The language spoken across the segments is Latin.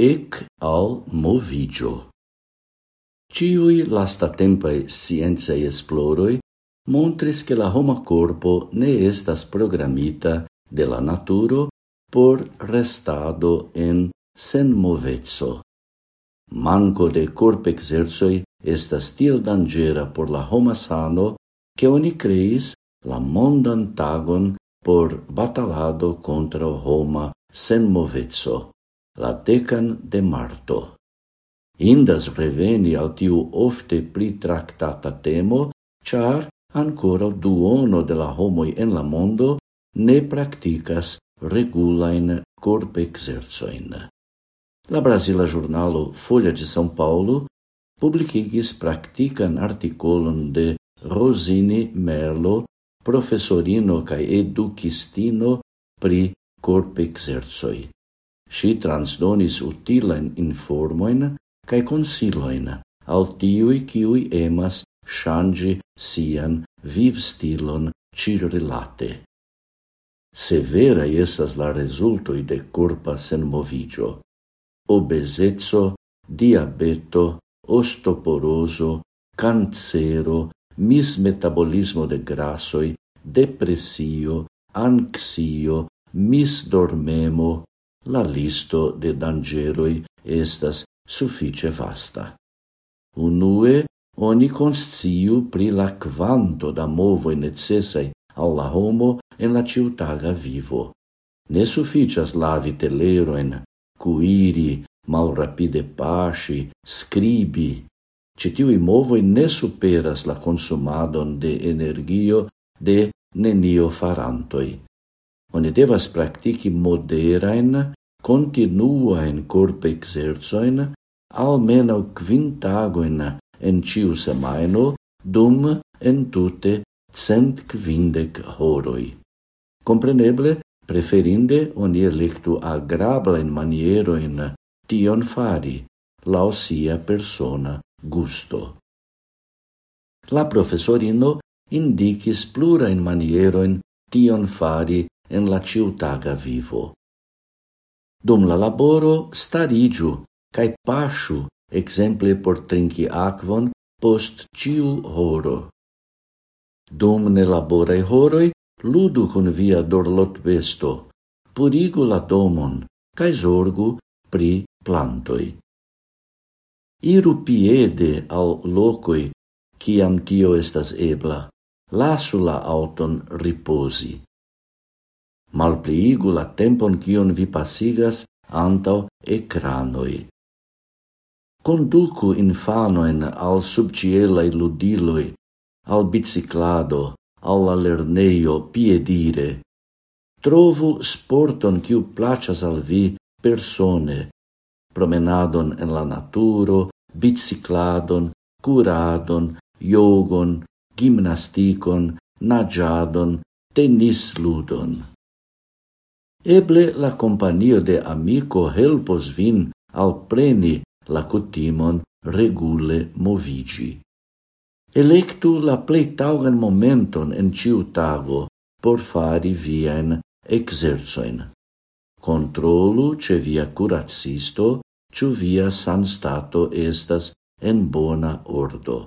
ec al movigio. Ciui lastatempei sciencei esploroi montris che la homa corpo ne estas programita de la naturo por restado en senmovezzo. Manco de corp exerzoi estas tiel dangera por la homa sano che oni creis la mondan tagon por batalado contra homa senmovezzo la decan de marto. Indas reveni al tiu ofte pli tractata temo, char ancora duono de la homoi en la mondo ne practicas regulain corp exerzoin. La Brasila Jornalo Folha de São Paulo publicigis practican articolon de Rosini Merlo, professorino cae educistino pri corp exerzoi. Si transdonis utilen informoin cae consiloin al tiui kiuj emas ŝanĝi sian vivstilon cirrilate. Severa esas la resultoi de corpa sen movigio, obesezzo, diabeto, ostoporoso, cancero, mismetabolismo de grassoi, depresio, anxio, misdormemo, la listo de dangeroi estas suffice vasta. Unue, oni consciu pri la quanto da movoi necessai alla homo en la ciutaga vivo. Ne sufficias lavi teleroen, cuiri, malrapide pasci, scribi. Citiui movoi ne superas la consumadon de energio de nenio farantoi. Oni devas practici moderain continuain corp exerzoin almeno kvin tagoin en ciu semaino dum entute cent quindec horoi. Compreneble, preferinde oni electu agrable in tion fari, lao sia persona gusto. La professorino indicis esplura in tion fari en la ciutaga vivo. Dum la laboro starigiu cae pasciu exemple por trinci aquon post ciu horo. Dum nelaboraj horoi, ludu con via dorlot besto, purigu la domon cae zorgu pri plantoi. Iru piede al locoi, ciam tio estas ebla, lasu la auton riposi. Malpliigu la tempon kion vi pasigas antau ekranoj. Conducu infanoen al subcielai ludiloi, al biciclado, al lerneio piedire. Trovu sporton kiu placas al vi persone, promenadon en la naturo, bicicladon, curadon, jogon, gimnasticon, nagiadon, tenis ludon. Eble la companio de amico helpos vin al preni la cutimon regule movigi. Electu la plei taugan momenton en ciu tago por fari vien exerzoin. Controlu ce via curatsisto ciu via san stato estas en bona ordo.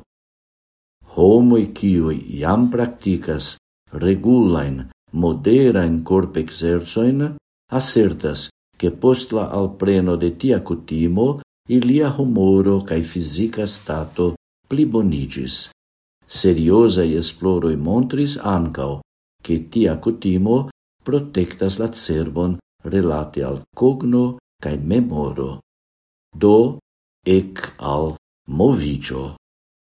Homoi cioi iam practicas regulain moderan corp exerzoin, assertas che post la alpreno de tia cutimo ilia humoro cae fisica stato plibonigis. Seriosai esploroi montris ancao che tia cutimo protectas la cerbon relate al cogno cae memoro. Do, ec al movigio.